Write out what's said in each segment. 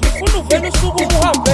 ngifuna uvele usuku uhambeke la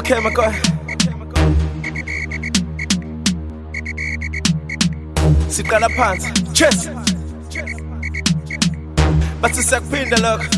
Okay, my God Siqala phansi. Chess. Bathi siyakuphinda lokho